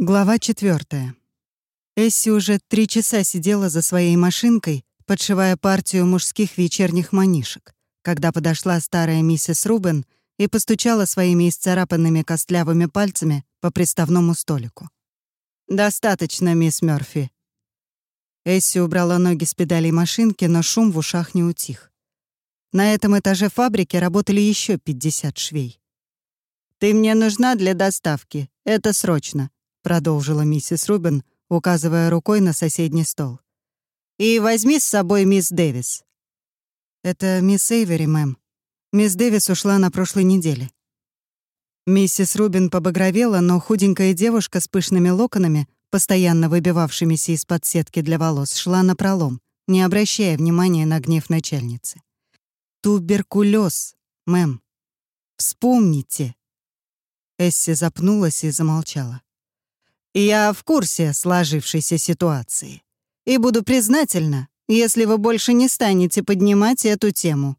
Глава четвертая. Эсси уже три часа сидела за своей машинкой, подшивая партию мужских вечерних манишек, когда подошла старая миссис Рубен и постучала своими исцарапанными костлявыми пальцами по приставному столику. «Достаточно, мисс Мёрфи». Эсси убрала ноги с педалей машинки, но шум в ушах не утих. На этом этаже фабрики работали еще 50 швей. «Ты мне нужна для доставки. Это срочно», — продолжила миссис Рубин, указывая рукой на соседний стол. «И возьми с собой мисс Дэвис». «Это мисс Эйвери, мэм. Мисс Дэвис ушла на прошлой неделе». Миссис Рубин побагровела, но худенькая девушка с пышными локонами, постоянно выбивавшимися из-под сетки для волос, шла на пролом, не обращая внимания на гнев начальницы. «Туберкулез, мэм. Вспомните». Эсси запнулась и замолчала. Я в курсе сложившейся ситуации. И буду признательна, если вы больше не станете поднимать эту тему».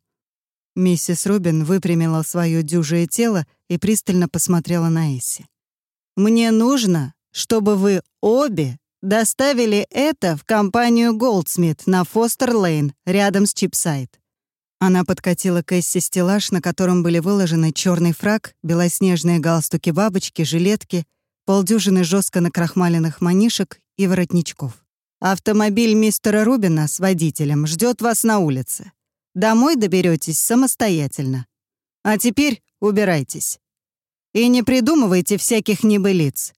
Миссис Рубин выпрямила свое дюжее тело и пристально посмотрела на Эсси. «Мне нужно, чтобы вы обе доставили это в компанию Голдсмит на Фостер-Лейн, рядом с Чипсайд». Она подкатила к Эсси стеллаж, на котором были выложены черный фраг, белоснежные галстуки-бабочки, жилетки — полдюжины жестко накрахмаленных манишек и воротничков. Автомобиль мистера Рубина с водителем ждет вас на улице. Домой доберетесь самостоятельно. А теперь убирайтесь. И не придумывайте всяких небылиц.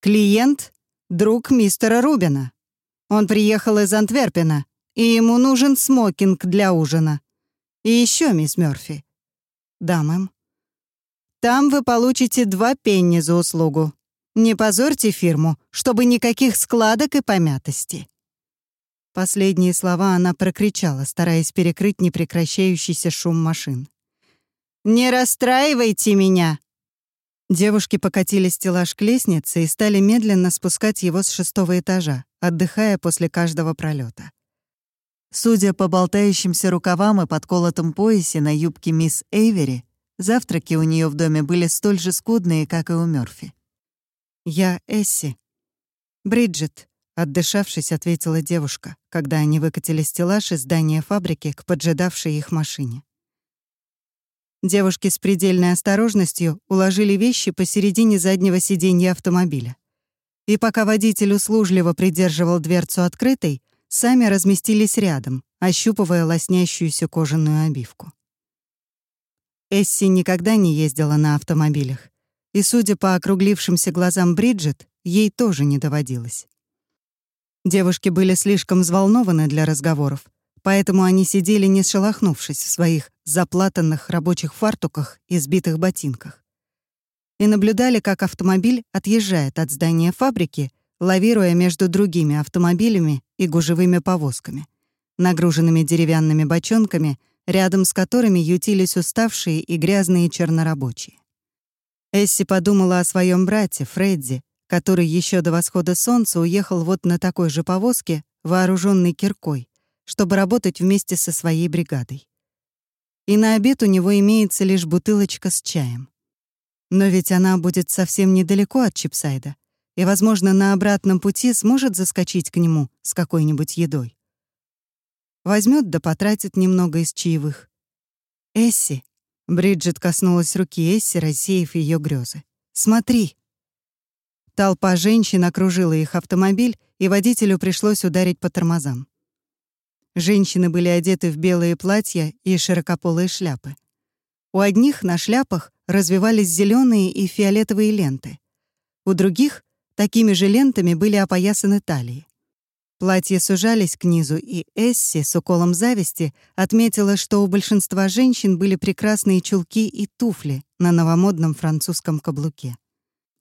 Клиент — друг мистера Рубина. Он приехал из Антверпена, и ему нужен смокинг для ужина. И еще, мисс Мёрфи. Да, мэм. Там вы получите два пенни за услугу. Не позорьте фирму, чтобы никаких складок и помятости». Последние слова она прокричала, стараясь перекрыть непрекращающийся шум машин. «Не расстраивайте меня!» Девушки покатили стеллаж к лестнице и стали медленно спускать его с шестого этажа, отдыхая после каждого пролета. Судя по болтающимся рукавам и подколотом поясе на юбке мисс Эйвери, завтраки у нее в доме были столь же скудные, как и у Мёрфи. «Я Эсси». «Бриджит», — отдышавшись, ответила девушка, когда они выкатили стеллаж из здания фабрики к поджидавшей их машине. Девушки с предельной осторожностью уложили вещи посередине заднего сиденья автомобиля. И пока водитель услужливо придерживал дверцу открытой, сами разместились рядом, ощупывая лоснящуюся кожаную обивку. Эсси никогда не ездила на автомобилях, и, судя по округлившимся глазам Бриджит, ей тоже не доводилось. Девушки были слишком взволнованы для разговоров, поэтому они сидели не шелохнувшись в своих заплатанных рабочих фартуках и сбитых ботинках. И наблюдали, как автомобиль отъезжает от здания фабрики, лавируя между другими автомобилями и гужевыми повозками, нагруженными деревянными бочонками, рядом с которыми ютились уставшие и грязные чернорабочие. Эсси подумала о своем брате, Фредди, который еще до восхода солнца уехал вот на такой же повозке, вооруженный киркой, чтобы работать вместе со своей бригадой. И на обед у него имеется лишь бутылочка с чаем. Но ведь она будет совсем недалеко от Чипсайда, и, возможно, на обратном пути сможет заскочить к нему с какой-нибудь едой. Возьмет да потратит немного из чаевых. «Эсси», Бриджит коснулась руки Эсси, рассеяв ее грезы. «Смотри!» Толпа женщин окружила их автомобиль, и водителю пришлось ударить по тормозам. Женщины были одеты в белые платья и широкополые шляпы. У одних на шляпах развивались зеленые и фиолетовые ленты. У других такими же лентами были опоясаны талии. Платья сужались к низу, и Эсси с уколом зависти отметила, что у большинства женщин были прекрасные чулки и туфли на новомодном французском каблуке.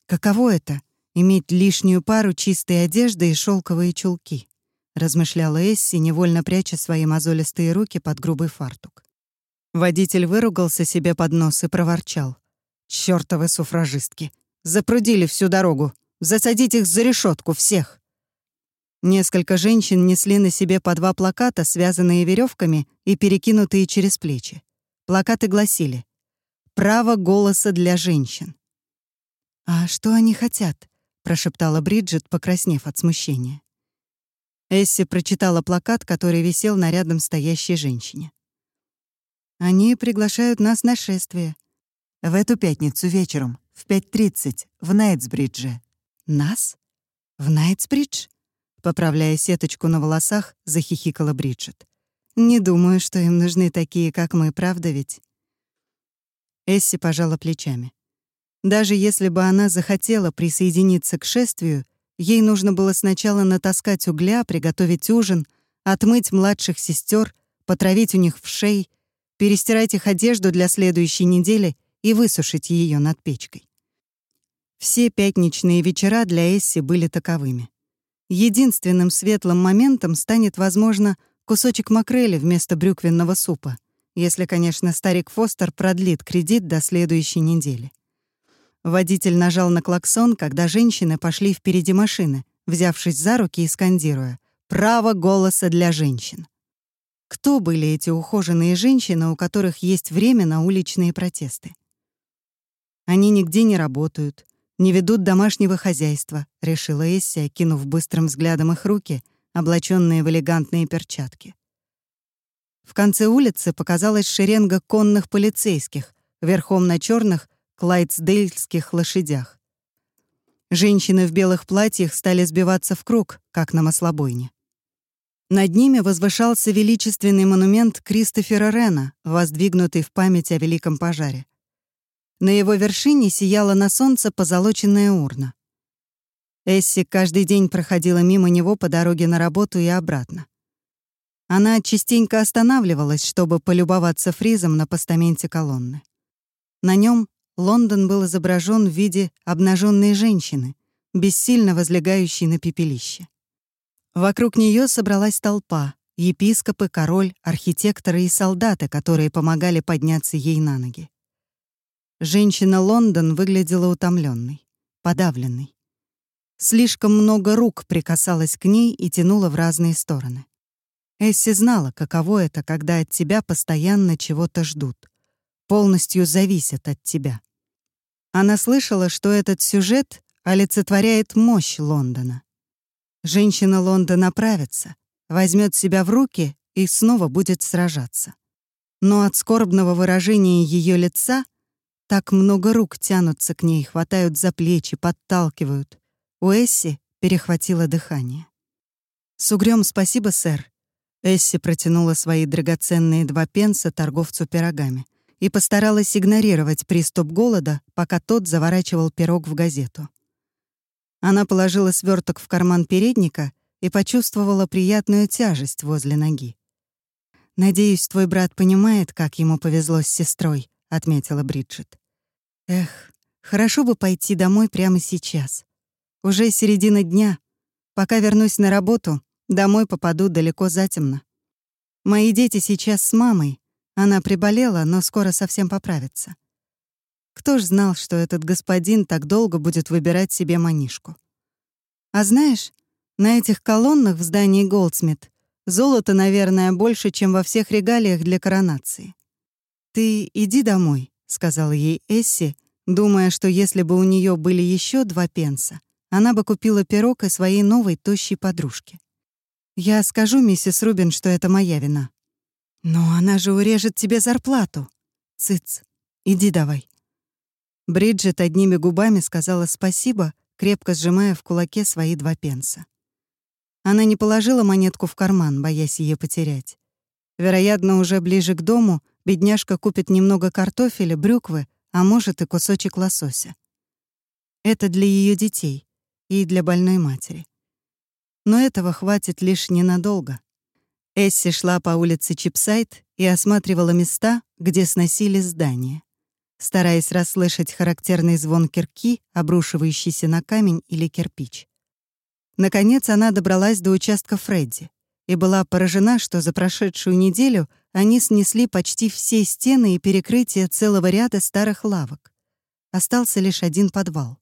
«Каково это — иметь лишнюю пару чистой одежды и шелковые чулки?» — размышляла Эсси, невольно пряча свои мозолистые руки под грубый фартук. Водитель выругался себе под нос и проворчал. «Чёртовы суфражистки! Запрудили всю дорогу! Засадить их за решетку всех!» Несколько женщин несли на себе по два плаката, связанные веревками и перекинутые через плечи. Плакаты гласили «Право голоса для женщин». «А что они хотят?» прошептала Бриджит, покраснев от смущения. Эсси прочитала плакат, который висел на рядом стоящей женщине. «Они приглашают нас на шествие». «В эту пятницу вечером, в 5.30, в Найтсбридже». «Нас? В Найтсбридж?» Поправляя сеточку на волосах, захихикала Бриджит. «Не думаю, что им нужны такие, как мы, правда ведь?» Эсси пожала плечами. Даже если бы она захотела присоединиться к шествию, ей нужно было сначала натаскать угля, приготовить ужин, отмыть младших сестер, потравить у них в шей, перестирать их одежду для следующей недели и высушить ее над печкой. Все пятничные вечера для Эсси были таковыми. Единственным светлым моментом станет, возможно, кусочек макрели вместо брюквенного супа, если, конечно, старик Фостер продлит кредит до следующей недели. Водитель нажал на клаксон, когда женщины пошли впереди машины, взявшись за руки и скандируя «Право голоса для женщин». Кто были эти ухоженные женщины, у которых есть время на уличные протесты? Они нигде не работают, не ведут домашнего хозяйства», — решила Эсси, окинув быстрым взглядом их руки, облаченные в элегантные перчатки. В конце улицы показалась шеренга конных полицейских, верхом на черных клайдсдейльских лошадях. Женщины в белых платьях стали сбиваться в круг, как на маслобойне. Над ними возвышался величественный монумент Кристофера Рена, воздвигнутый в память о Великом пожаре. На его вершине сияла на солнце позолоченная урна. Эсси каждый день проходила мимо него по дороге на работу и обратно. Она частенько останавливалась, чтобы полюбоваться фризом на постаменте колонны. На нем Лондон был изображен в виде обнаженной женщины, бессильно возлегающей на пепелище. Вокруг нее собралась толпа — епископы, король, архитекторы и солдаты, которые помогали подняться ей на ноги. Женщина Лондон выглядела утомленной, подавленной. Слишком много рук прикасалось к ней и тянуло в разные стороны. Эсси знала, каково это, когда от тебя постоянно чего-то ждут, полностью зависят от тебя. Она слышала, что этот сюжет олицетворяет мощь Лондона. Женщина Лондона оправится, возьмет себя в руки и снова будет сражаться. Но от скорбного выражения ее лица так много рук тянутся к ней, хватают за плечи, подталкивают. У Эсси перехватило дыхание. «С угрём спасибо, сэр». Эсси протянула свои драгоценные два пенса торговцу пирогами и постаралась игнорировать приступ голода, пока тот заворачивал пирог в газету. Она положила сверток в карман передника и почувствовала приятную тяжесть возле ноги. «Надеюсь, твой брат понимает, как ему повезло с сестрой», — отметила Бриджит. Эх, хорошо бы пойти домой прямо сейчас. Уже середина дня. Пока вернусь на работу, домой попаду далеко затемно. Мои дети сейчас с мамой. Она приболела, но скоро совсем поправится. Кто ж знал, что этот господин так долго будет выбирать себе манишку? А знаешь, на этих колоннах в здании Голдсмит золото, наверное, больше, чем во всех регалиях для коронации. Ты иди домой, сказала ей Эсси, думая, что если бы у нее были еще два пенса, она бы купила пирог и своей новой тощей подружке. Я скажу миссис Рубин, что это моя вина. Но она же урежет тебе зарплату. Цыц, иди давай. Бриджит одними губами сказала спасибо, крепко сжимая в кулаке свои два пенса. Она не положила монетку в карман, боясь ее потерять. Вероятно, уже ближе к дому бедняжка купит немного картофеля, брюквы, а может и кусочек лосося. Это для ее детей и для больной матери. Но этого хватит лишь ненадолго. Эсси шла по улице Чипсайт и осматривала места, где сносили здания, стараясь расслышать характерный звон кирки, обрушивающийся на камень или кирпич. Наконец она добралась до участка Фредди и была поражена, что за прошедшую неделю они снесли почти все стены и перекрытия целого ряда старых лавок. Остался лишь один подвал.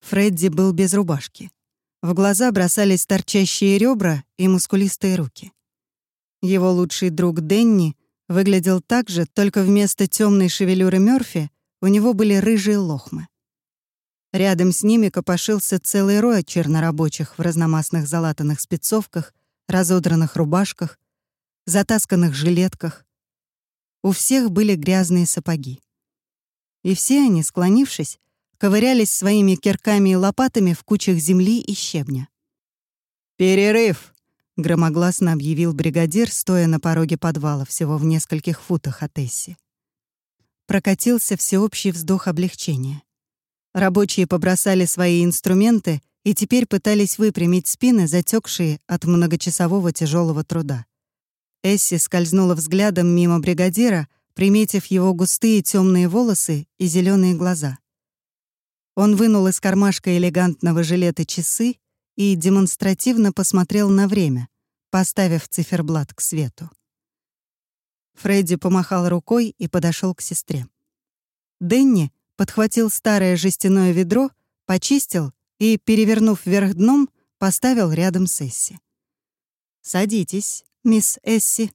Фредди был без рубашки. В глаза бросались торчащие ребра и мускулистые руки. Его лучший друг Денни выглядел так же, только вместо темной шевелюры Мёрфи у него были рыжие лохмы. Рядом с ними копошился целый рой чернорабочих в разномастных залатанных спецовках, разодранных рубашках, затасканных жилетках. У всех были грязные сапоги. И все они, склонившись, ковырялись своими кирками и лопатами в кучах земли и щебня. «Перерыв!» — громогласно объявил бригадир, стоя на пороге подвала всего в нескольких футах от Эсси. Прокатился всеобщий вздох облегчения. Рабочие побросали свои инструменты и теперь пытались выпрямить спины, затекшие от многочасового тяжелого труда. Эсси скользнула взглядом мимо бригадира, приметив его густые темные волосы и зеленые глаза. Он вынул из кармашка элегантного жилета часы и демонстративно посмотрел на время, поставив циферблат к свету. Фредди помахал рукой и подошел к сестре. Дэнни подхватил старое жестяное ведро, почистил и, перевернув вверх дном, поставил рядом с Эсси. «Садитесь, мисс Эсси».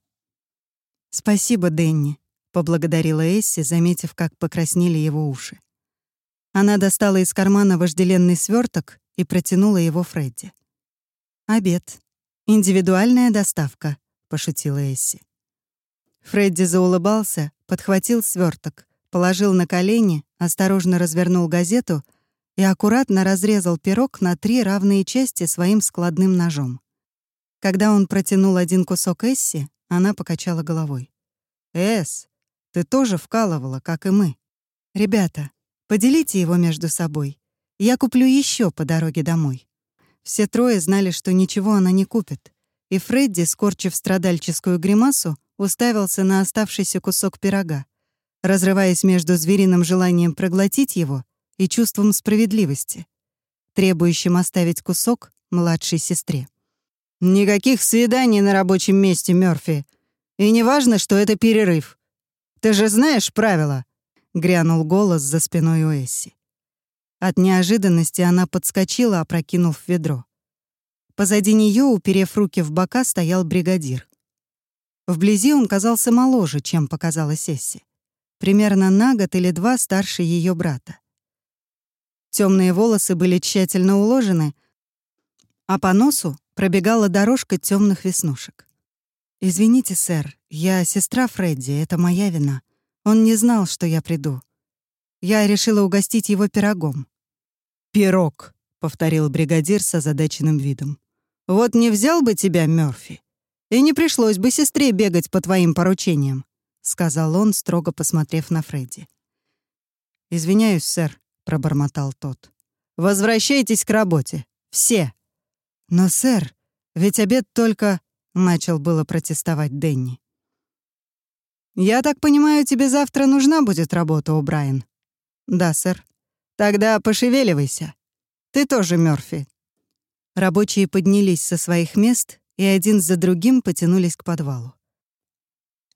«Спасибо, Дэнни», — поблагодарила Эсси, заметив, как покраснели его уши. Она достала из кармана вожделенный сверток и протянула его Фредди. «Обед. Индивидуальная доставка», — пошутила Эсси. Фредди заулыбался, подхватил сверток, положил на колени, осторожно развернул газету и аккуратно разрезал пирог на три равные части своим складным ножом. Когда он протянул один кусок Эсси, она покачала головой. «Эс, ты тоже вкалывала, как и мы. Ребята, поделите его между собой. Я куплю еще по дороге домой». Все трое знали, что ничего она не купит, и Фредди, скорчив страдальческую гримасу, уставился на оставшийся кусок пирога, разрываясь между звериным желанием проглотить его и чувством справедливости, требующим оставить кусок младшей сестре. «Никаких свиданий на рабочем месте, Мёрфи. И не важно, что это перерыв. Ты же знаешь правила?» — грянул голос за спиной у Эсси. От неожиданности она подскочила, опрокинув ведро. Позади нее, уперев руки в бока, стоял бригадир. Вблизи он казался моложе, чем показалось Эсси примерно на год или два старше ее брата. Темные волосы были тщательно уложены, а по носу пробегала дорожка темных веснушек. «Извините, сэр, я сестра Фредди, это моя вина. Он не знал, что я приду. Я решила угостить его пирогом». «Пирог», — повторил бригадир с озадаченным видом. «Вот не взял бы тебя, Мёрфи, и не пришлось бы сестре бегать по твоим поручениям. — сказал он, строго посмотрев на Фредди. «Извиняюсь, сэр», — пробормотал тот. «Возвращайтесь к работе. Все». «Но, сэр, ведь обед только...» — начал было протестовать Денни. «Я так понимаю, тебе завтра нужна будет работа, у Брайан?» «Да, сэр». «Тогда пошевеливайся. Ты тоже, Мёрфи». Рабочие поднялись со своих мест и один за другим потянулись к подвалу.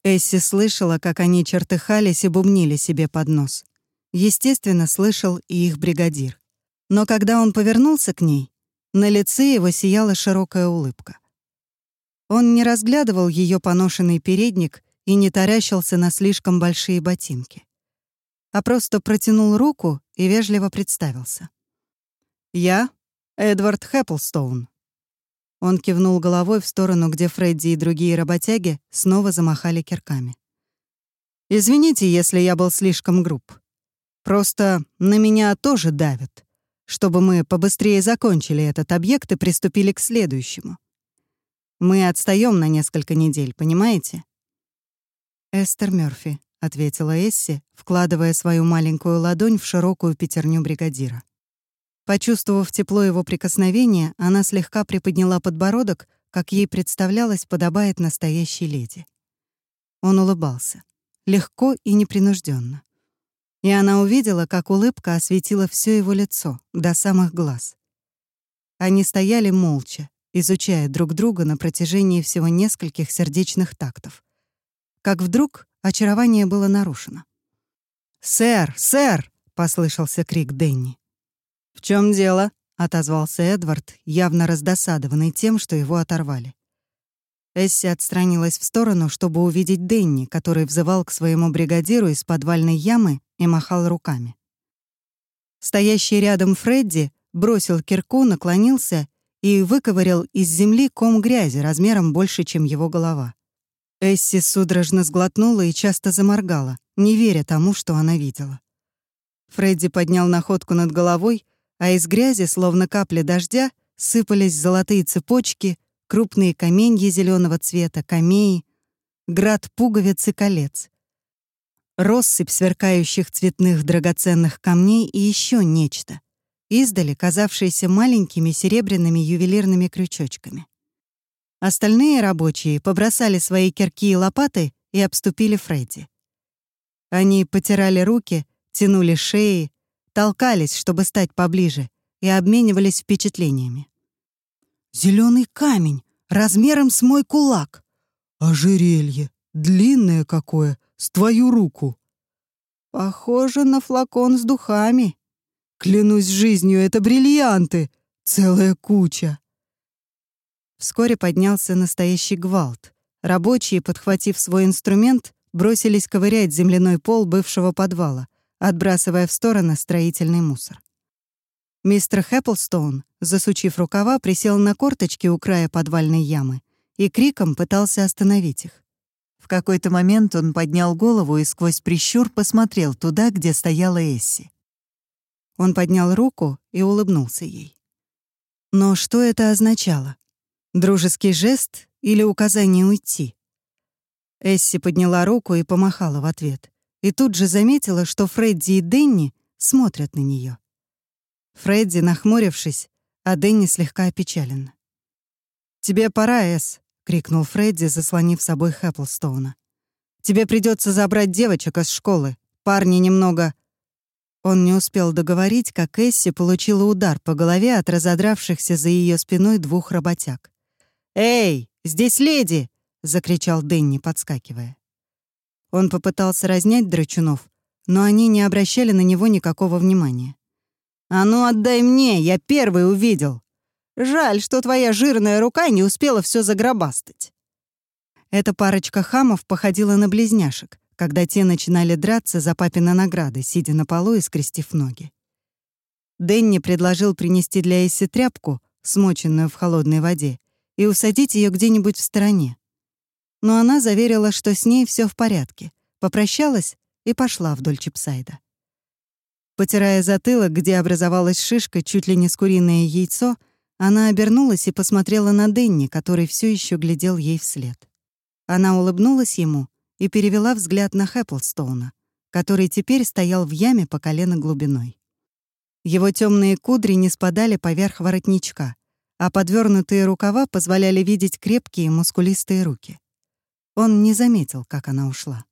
Эсси слышала, как они чертыхались и бубнили себе под нос. Естественно, слышал и их бригадир. Но когда он повернулся к ней, на лице его сияла широкая улыбка. Он не разглядывал ее поношенный передник и не таращился на слишком большие ботинки, а просто протянул руку и вежливо представился. «Я — Эдвард Хэпплстоун, он кивнул головой в сторону, где Фредди и другие работяги снова замахали кирками. «Извините, если я был слишком груб. Просто на меня тоже давят, чтобы мы побыстрее закончили этот объект и приступили к следующему. Мы отстаем на несколько недель, понимаете?» «Эстер Мёрфи», — ответила Эсси, вкладывая свою маленькую ладонь в широкую пятерню бригадира. Почувствовав тепло его прикосновения, она слегка приподняла подбородок, как ей представлялось, подобает настоящей леди. Он улыбался. Легко и непринужденно. И она увидела, как улыбка осветила все его лицо, до самых глаз. Они стояли молча, изучая друг друга на протяжении всего нескольких сердечных тактов. Как вдруг очарование было нарушено. «Сэр! Сэр!» — послышался крик Денни. «В чем дело?» — отозвался Эдвард, явно раздосадованный тем, что его оторвали. Эсси отстранилась в сторону, чтобы увидеть Денни, который взывал к своему бригадиру из подвальной ямы и махал руками. Стоящий рядом Фредди бросил кирку, наклонился и выковырял из земли ком грязи размером больше, чем его голова. Эсси судорожно сглотнула и часто заморгала, не веря тому, что она видела. Фредди поднял находку над головой, а из грязи, словно капли дождя, сыпались золотые цепочки, крупные каменья зеленого цвета, камеи, град пуговиц и колец. Россыпь сверкающих цветных драгоценных камней и еще нечто, издали казавшиеся маленькими серебряными ювелирными крючочками. Остальные рабочие побросали свои кирки и лопаты и обступили Фредди. Они потирали руки, тянули шеи, толкались, чтобы стать поближе, и обменивались впечатлениями. Зеленый камень, размером с мой кулак. Ожерелье, длинное какое, с твою руку. Похоже на флакон с духами. Клянусь жизнью, это бриллианты, целая куча. Вскоре поднялся настоящий гвалт. Рабочие, подхватив свой инструмент, бросились ковырять земляной пол бывшего подвала, отбрасывая в стороны строительный мусор. Мистер Хэпплстоун, засучив рукава, присел на корточки у края подвальной ямы и криком пытался остановить их. В какой-то момент он поднял голову и сквозь прищур посмотрел туда, где стояла Эсси. Он поднял руку и улыбнулся ей. Но что это означало? Дружеский жест или указание уйти? Эсси подняла руку и помахала в ответ. И тут же заметила, что Фредди и Денни смотрят на нее. Фредди, нахмурившись, а Дэнни слегка опечален. «Тебе пора, Эс», — крикнул Фредди, заслонив собой Хэпплстоуна. «Тебе придется забрать девочек из школы. Парни немного...» Он не успел договорить, как Эсси получила удар по голове от разодравшихся за ее спиной двух работяг. «Эй, здесь леди!» — закричал Дэнни, подскакивая. Он попытался разнять драчунов, но они не обращали на него никакого внимания. «А ну отдай мне, я первый увидел! Жаль, что твоя жирная рука не успела все загробастать!» Эта парочка хамов походила на близняшек, когда те начинали драться за папина награды, сидя на полу и скрестив ноги. Дэнни предложил принести для Эсси тряпку, смоченную в холодной воде, и усадить ее где-нибудь в стороне. Но она заверила, что с ней все в порядке, попрощалась и пошла вдоль Чипсайда. Потирая затылок, где образовалась шишка чуть ли не с куриное яйцо, она обернулась и посмотрела на Денни, который все еще глядел ей вслед. Она улыбнулась ему и перевела взгляд на Хэпплстоуна, который теперь стоял в яме по колено глубиной. Его темные кудри не спадали поверх воротничка, а подвернутые рукава позволяли видеть крепкие мускулистые руки. Он не заметил, как она ушла.